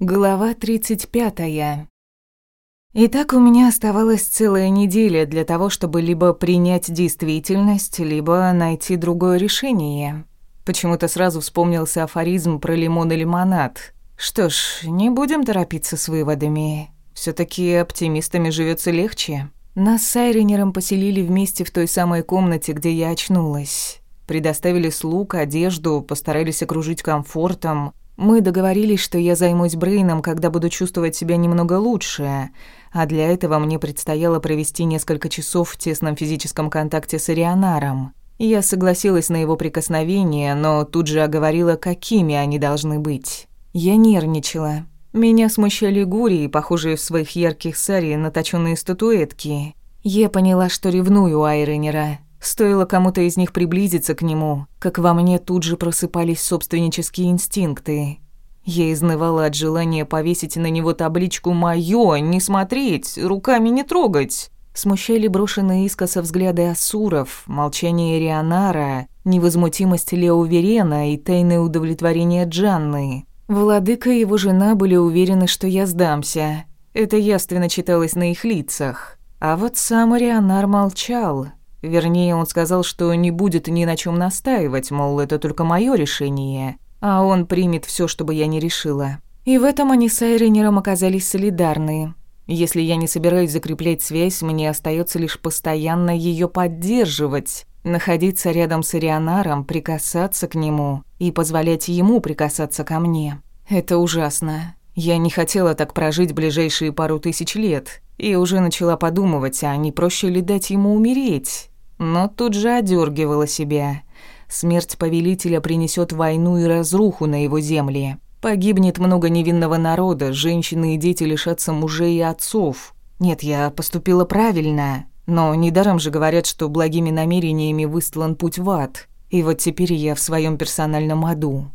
Глава 35. Итак, у меня оставалась целая неделя для того, чтобы либо принять действительность, либо найти другое решение. Почему-то сразу вспомнился афоризм про лимон и лимонад. Что ж, не будем торопиться с выводами. все таки оптимистами живется легче. Нас с Айренером поселили вместе в той самой комнате, где я очнулась. Предоставили слуг, одежду, постарались окружить комфортом, мы договорились, что я займусь Брейном, когда буду чувствовать себя немного лучше, а для этого мне предстояло провести несколько часов в тесном физическом контакте с Ирионаром. Я согласилась на его прикосновения, но тут же оговорила, какими они должны быть. Я нервничала. Меня смущали гури, похожие в своих ярких сари на точёные статуэтки. Я поняла, что ревную Айренера, Стоило кому-то из них приблизиться к нему, как во мне тут же просыпались собственнические инстинкты. Я изнывала от желания повесить на него табличку «Моё», не смотреть, руками не трогать. Смущали брошенные искоса взгляды Асуров, молчание Рионара, невозмутимость Лео Верена и тайное удовлетворение Джанны. Владыка и его жена были уверены, что я сдамся. Это явственно читалось на их лицах. А вот сам Рионар молчал, Вернее, он сказал, что не будет ни на чем настаивать, мол, это только мое решение, а он примет все, чтобы я не решила. И в этом они с Айренером оказались солидарны. Если я не собираюсь закреплять связь, мне остается лишь постоянно ее поддерживать, находиться рядом с Ирионаром, прикасаться к нему и позволять ему прикасаться ко мне. Это ужасно. Я не хотела так прожить ближайшие пару тысяч лет, и уже начала подумывать, а не проще ли дать ему умереть. Но тут же одергивала себя. Смерть повелителя принесет войну и разруху на его земле. Погибнет много невинного народа, женщины и дети лишатся мужей и отцов. Нет, я поступила правильно, но недаром же говорят, что благими намерениями выстлан путь в ад. И вот теперь я в своем персональном аду.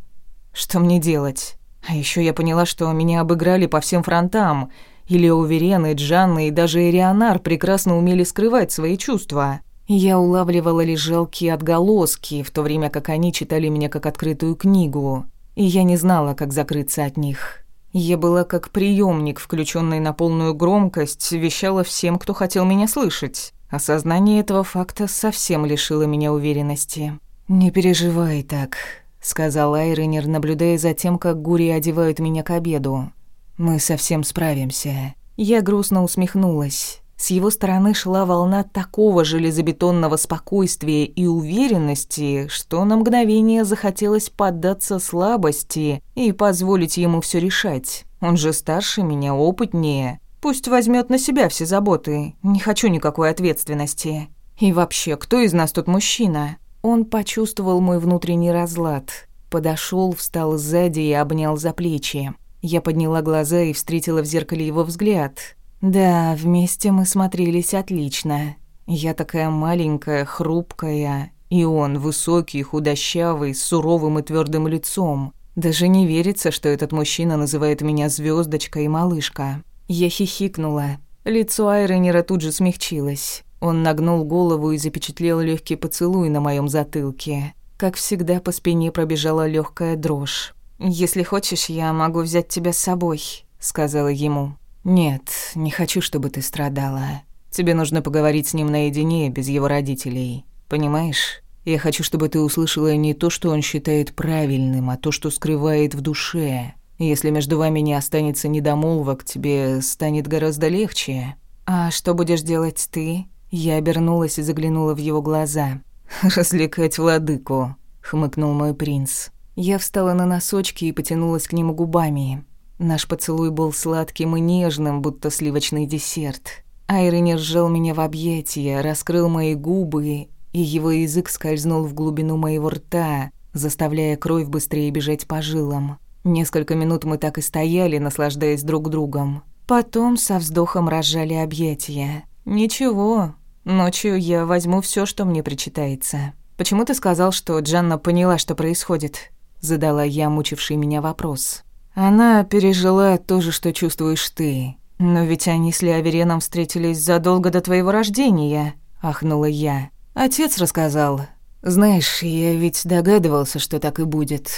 Что мне делать? А еще я поняла, что меня обыграли по всем фронтам. И Леоверен, и Джанна, и даже Эрионар прекрасно умели скрывать свои чувства. Я улавливала лишь жалкие отголоски, в то время как они читали меня как открытую книгу. И я не знала, как закрыться от них. Я была как приемник, включенный на полную громкость, вещала всем, кто хотел меня слышать. Осознание этого факта совсем лишило меня уверенности. «Не переживай так», сказал Айренер, наблюдая за тем, как гури одевают меня к обеду. Мы совсем справимся. Я грустно усмехнулась. С его стороны шла волна такого железобетонного спокойствия и уверенности, что на мгновение захотелось поддаться слабости и позволить ему все решать. Он же старше меня, опытнее. Пусть возьмет на себя все заботы. Не хочу никакой ответственности. И вообще, кто из нас тут мужчина? Он почувствовал мой внутренний разлад. Подошел, встал сзади и обнял за плечи. Я подняла глаза и встретила в зеркале его взгляд. Да, вместе мы смотрелись отлично. Я такая маленькая, хрупкая, и он высокий, худощавый, с суровым и твердым лицом. Даже не верится, что этот мужчина называет меня звездочкой и малышка. Я хихикнула. Лицо Айренера тут же смягчилось. Он нагнул голову и запечатлел легкий поцелуй на моем затылке. Как всегда, по спине пробежала легкая дрожь. «Если хочешь, я могу взять тебя с собой», — сказала ему. «Нет, не хочу, чтобы ты страдала. Тебе нужно поговорить с ним наедине, без его родителей. Понимаешь? Я хочу, чтобы ты услышала не то, что он считает правильным, а то, что скрывает в душе. Если между вами не останется недомолвок, тебе станет гораздо легче». «А что будешь делать ты?» Я обернулась и заглянула в его глаза. «Развлекать владыку», — хмыкнул мой принц. Я встала на носочки и потянулась к нему губами. Наш поцелуй был сладким и нежным, будто сливочный десерт. Айренер сжал меня в объятия, раскрыл мои губы, и его язык скользнул в глубину моего рта, заставляя кровь быстрее бежать по жилам. Несколько минут мы так и стояли, наслаждаясь друг другом. Потом со вздохом разжали объятия. «Ничего, Ночью я возьму все, что мне причитается. Почему ты сказал, что Джанна поняла, что происходит? Задала я мучивший меня вопрос. Она пережила то же, что чувствуешь ты. Но ведь они с Леовереном встретились задолго до твоего рождения, ахнула я. Отец рассказал. Знаешь, я ведь догадывался, что так и будет.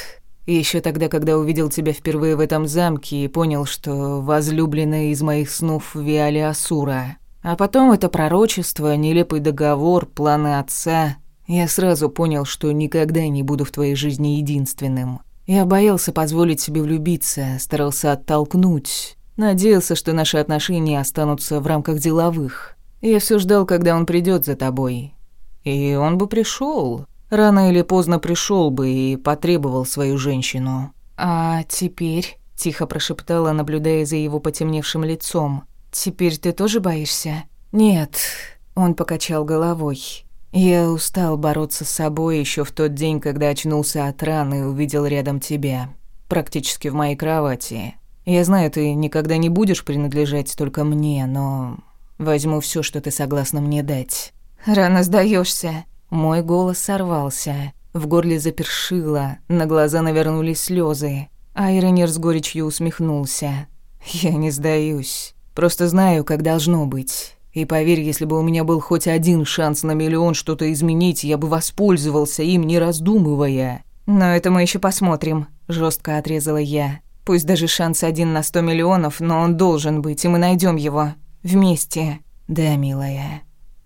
Еще тогда, когда увидел тебя впервые в этом замке и понял, что возлюбленная из моих снов Виали Асура. А потом это пророчество, нелепый договор, планы отца. Я сразу понял, что никогда не буду в твоей жизни единственным. Я боялся позволить себе влюбиться, старался оттолкнуть. Надеялся, что наши отношения останутся в рамках деловых. Я все ждал, когда он придет за тобой. И он бы пришел. Рано или поздно пришел бы и потребовал свою женщину. А теперь, тихо прошептала, наблюдая за его потемневшим лицом. Теперь ты тоже боишься? Нет, он покачал головой. Я устал бороться с собой еще в тот день, когда очнулся от раны и увидел рядом тебя, практически в моей кровати. Я знаю, ты никогда не будешь принадлежать только мне, но возьму все, что ты согласна мне дать. Рано сдаешься. Мой голос сорвался, в горле запершило, на глаза навернулись слезы. Айронер с горечью усмехнулся. «Я не сдаюсь. Просто знаю, как должно быть. И поверь, если бы у меня был хоть один шанс на миллион что-то изменить, я бы воспользовался им, не раздумывая. Но это мы еще посмотрим», — жестко отрезала я. «Пусть даже шанс один на сто миллионов, но он должен быть, и мы найдем его. Вместе». «Да, милая,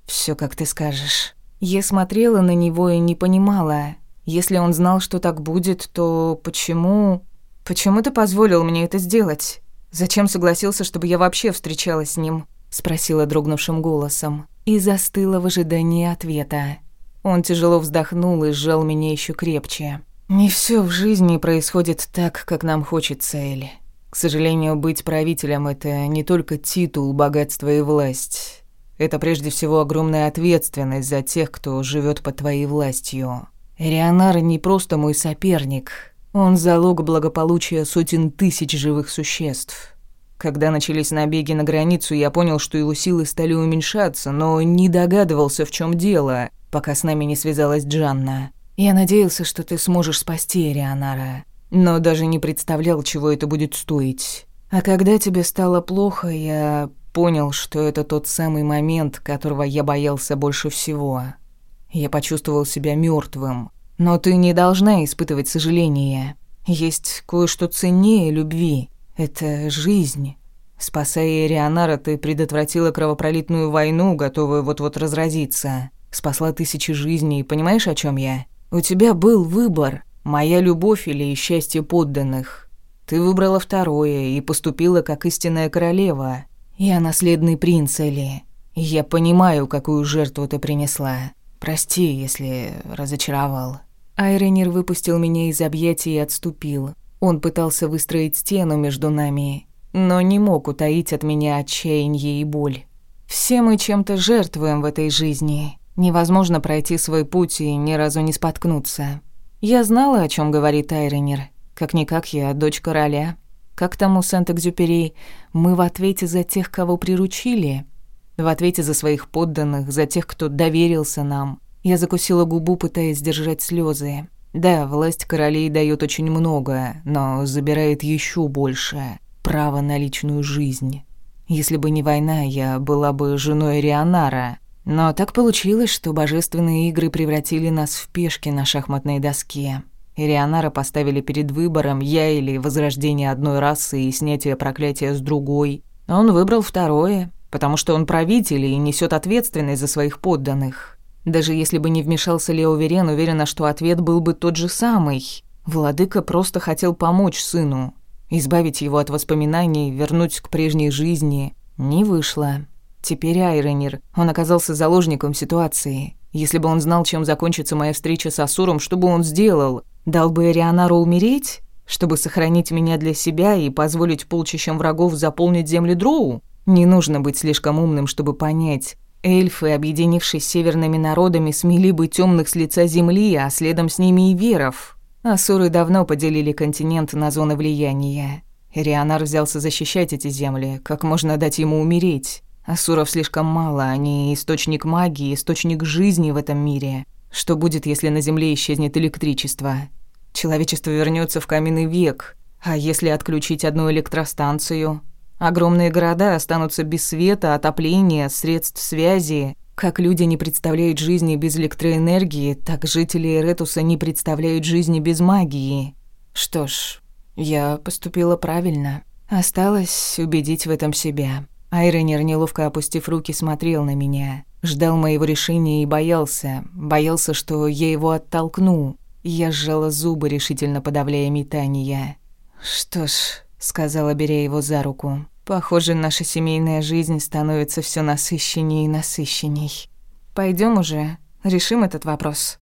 все как ты скажешь». Я смотрела на него и не понимала. Если он знал, что так будет, то почему... Почему ты позволил мне это сделать? Зачем согласился, чтобы я вообще встречалась с ним?» Спросила дрогнувшим голосом. И застыла в ожидании ответа. Он тяжело вздохнул и сжал меня еще крепче. «Не все в жизни происходит так, как нам хочется, Элли. К сожалению, быть правителем – это не только титул, богатство и власть. Это прежде всего огромная ответственность за тех, кто живет под твоей властью. Рионар не просто мой соперник. Он залог благополучия сотен тысяч живых существ. Когда начались набеги на границу, я понял, что его силы стали уменьшаться, но не догадывался, в чем дело, пока с нами не связалась Джанна. Я надеялся, что ты сможешь спасти Рионара, но даже не представлял, чего это будет стоить. А когда тебе стало плохо, я Понял, что это тот самый момент, которого я боялся больше всего. Я почувствовал себя мертвым. Но ты не должна испытывать сожаление. Есть кое-что ценнее любви. Это жизнь. Спасая Рионара, ты предотвратила кровопролитную войну, готовую вот-вот разразиться. Спасла тысячи жизней, понимаешь, о чем я? У тебя был выбор. Моя любовь или счастье подданных. Ты выбрала второе и поступила как истинная королева. «Я наследный принц, Элли. Я понимаю, какую жертву ты принесла. Прости, если разочаровал». Айренер выпустил меня из объятий и отступил. Он пытался выстроить стену между нами, но не мог утаить от меня отчаяние и боль. Все мы чем-то жертвуем в этой жизни. Невозможно пройти свой путь и ни разу не споткнуться. Я знала, о чем говорит Айренер. Как-никак я дочь короля. Как тому Сент-Экзюпери, мы в ответе за тех, кого приручили, в ответе за своих подданных, за тех, кто доверился нам. Я закусила губу, пытаясь сдержать слезы. Да, власть королей дает очень много, но забирает еще больше право на личную жизнь. Если бы не война, я была бы женой Рионара. Но так получилось, что божественные игры превратили нас в пешки на шахматной доске. Ирианара поставили перед выбором я или возрождение одной расы и снятие проклятия с другой. Он выбрал второе, потому что он правитель и несет ответственность за своих подданных. Даже если бы не вмешался Лео Верен, уверена, что ответ был бы тот же самый. Владыка просто хотел помочь сыну, избавить его от воспоминаний, вернуть к прежней жизни. Не вышло. Теперь Айронер. Он оказался заложником ситуации. Если бы он знал, чем закончится моя встреча с Асуром, что бы он сделал? Дал бы Эрианару умереть, чтобы сохранить меня для себя и позволить полчищам врагов заполнить земли Дроу? Не нужно быть слишком умным, чтобы понять. Эльфы, объединившись северными народами, смели бы темных с лица земли, а следом с ними и веров. Асуры давно поделили континент на зоны влияния. Эрианар взялся защищать эти земли, как можно дать ему умереть? Асуров слишком мало, они источник магии, источник жизни в этом мире. Что будет, если на Земле исчезнет электричество? Человечество вернется в каменный век. А если отключить одну электростанцию? Огромные города останутся без света, отопления, средств связи. Как люди не представляют жизни без электроэнергии, так жители Эретуса не представляют жизни без магии. Что ж, я поступила правильно. Осталось убедить в этом себя. Айронер, неловко опустив руки, смотрел на меня. Ждал моего решения и боялся. Боялся, что я его оттолкну. Я сжала зубы, решительно подавляя метания. «Что ж», — сказала, беря его за руку, «похоже, наша семейная жизнь становится все насыщенней и насыщенней. Пойдем уже, решим этот вопрос».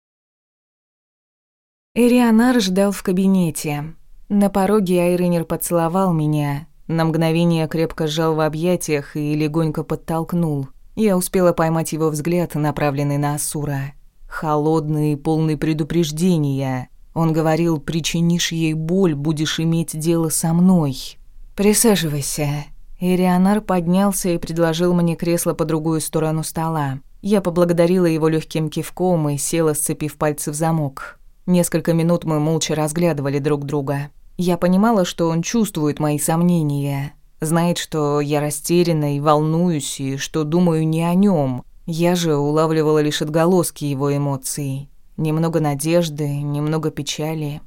Эрианар ждал в кабинете. На пороге Айренер поцеловал меня, на мгновение крепко сжал в объятиях и легонько подтолкнул. Я успела поймать его взгляд, направленный на Асура. Холодный и полный предупреждения. Он говорил, причинишь ей боль, будешь иметь дело со мной. «Присаживайся». Ирианар поднялся и предложил мне кресло по другую сторону стола. Я поблагодарила его легким кивком и села, сцепив пальцы в замок. Несколько минут мы молча разглядывали друг друга. Я понимала, что он чувствует мои сомнения, знает, что я растеряна и волнуюсь, и что думаю не о нем. Я же улавливала лишь отголоски его эмоций. Немного надежды, немного печали.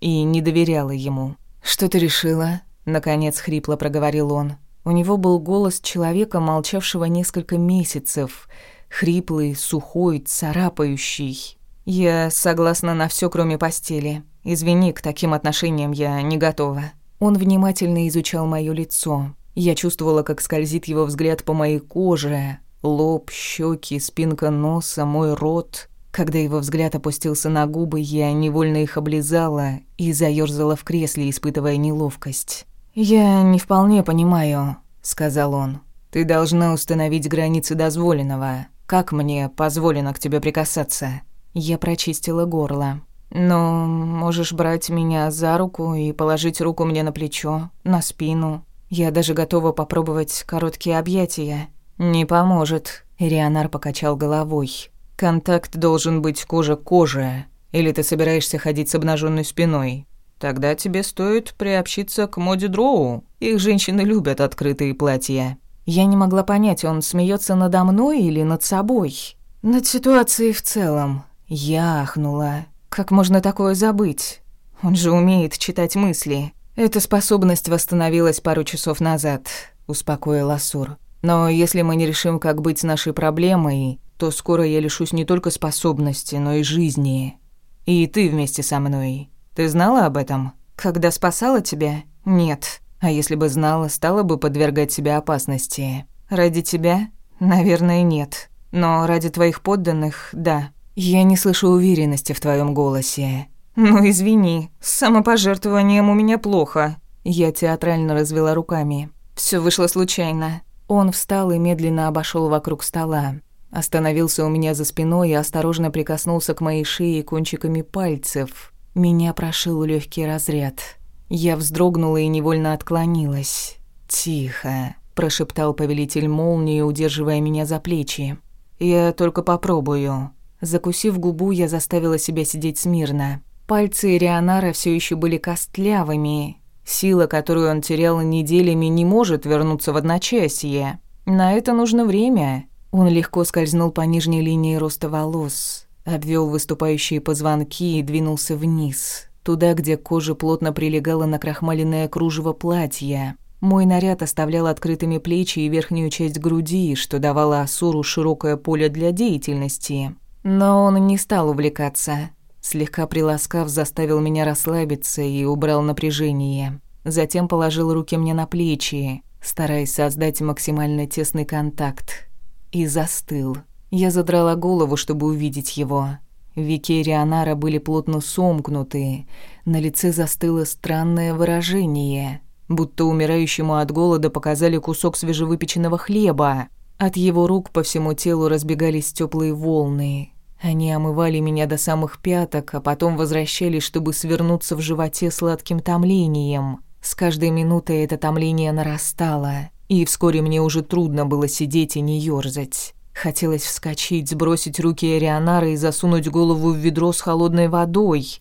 И не доверяла ему. «Что ты решила?» — наконец хрипло проговорил он. У него был голос человека, молчавшего несколько месяцев. Хриплый, сухой, царапающий. «Я согласна на все, кроме постели. Извини, к таким отношениям я не готова». Он внимательно изучал моё лицо. Я чувствовала, как скользит его взгляд по моей коже. Лоб, щеки, спинка носа, мой рот. Когда его взгляд опустился на губы, я невольно их облизала и заёрзала в кресле, испытывая неловкость. «Я не вполне понимаю», — сказал он. «Ты должна установить границы дозволенного. Как мне позволено к тебе прикасаться?» Я прочистила горло. «Но можешь брать меня за руку и положить руку мне на плечо, на спину. Я даже готова попробовать короткие объятия». «Не поможет», — Ирианар покачал головой. «Контакт должен быть кожа к коже. Или ты собираешься ходить с обнаженной спиной? Тогда тебе стоит приобщиться к моде дроу. Их женщины любят открытые платья». Я не могла понять, он смеется надо мной или над собой. Над ситуацией в целом. Я ахнула. Как можно такое забыть? Он же умеет читать мысли. Эта способность восстановилась пару часов назад, успокоил Асур. Но если мы не решим, как быть с нашей проблемой, то скоро я лишусь не только способности, но и жизни. И ты вместе со мной. Ты знала об этом? Когда спасала тебя? Нет. А если бы знала, стала бы подвергать себя опасности. Ради тебя? Наверное, нет. Но ради твоих подданных – да. «Я не слышу уверенности в твоем голосе». «Ну, извини, с самопожертвованием у меня плохо». Я театрально развела руками. Все вышло случайно. Он встал и медленно обошел вокруг стола. Остановился у меня за спиной и осторожно прикоснулся к моей шее кончиками пальцев. Меня прошил легкий разряд. Я вздрогнула и невольно отклонилась. «Тихо», – прошептал повелитель молнии, удерживая меня за плечи. «Я только попробую». Закусив губу, я заставила себя сидеть смирно. Пальцы Рионара все еще были костлявыми. Сила, которую он терял неделями, не может вернуться в одночасье. На это нужно время. Он легко скользнул по нижней линии роста волос, обвел выступающие позвонки и двинулся вниз, туда, где кожа плотно прилегала на крахмаленное кружево платья. Мой наряд оставлял открытыми плечи и верхнюю часть груди, что давало Асуру широкое поле для деятельности. Но он не стал увлекаться. Слегка приласкав, заставил меня расслабиться и убрал напряжение. Затем положил руки мне на плечи, стараясь создать максимально тесный контакт. И застыл. Я задрала голову, чтобы увидеть его. Веки Рионара были плотно сомкнуты, на лице застыло странное выражение, будто умирающему от голода показали кусок свежевыпеченного хлеба. От его рук по всему телу разбегались теплые волны. Они омывали меня до самых пяток, а потом возвращались, чтобы свернуться в животе сладким томлением. С каждой минутой это томление нарастало, и вскоре мне уже трудно было сидеть и не ёрзать. Хотелось вскочить, сбросить руки Эрионара и засунуть голову в ведро с холодной водой.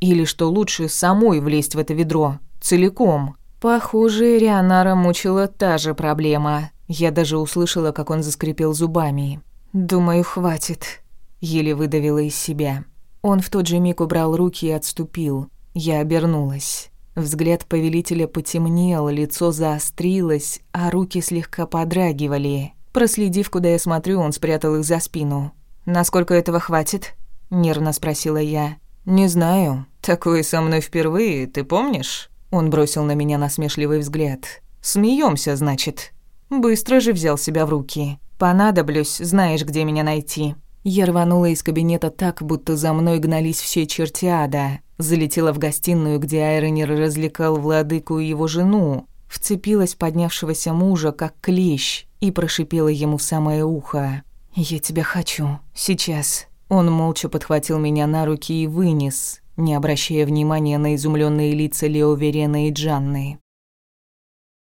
Или, что лучше, самой влезть в это ведро, целиком. Похоже, Эрионара мучила та же проблема. Я даже услышала, как он заскрипел зубами. «Думаю, хватит», — еле выдавила из себя. Он в тот же миг убрал руки и отступил. Я обернулась. Взгляд повелителя потемнел, лицо заострилось, а руки слегка подрагивали. Проследив, куда я смотрю, он спрятал их за спину. «Насколько этого хватит?» – нервно спросила я. «Не знаю. Такое со мной впервые, ты помнишь?» Он бросил на меня насмешливый взгляд. «Смеёмся, значит?» Быстро же взял себя в руки. «Понадоблюсь, знаешь, где меня найти». Я рванула из кабинета так, будто за мной гнались все черти ада. Залетела в гостиную, где Айронер развлекал владыку и его жену, вцепилась поднявшегося мужа, как клещ, и прошипела ему в самое ухо. «Я тебя хочу. Сейчас». Он молча подхватил меня на руки и вынес, не обращая внимания на изумленные лица Лео Верена и Джанны.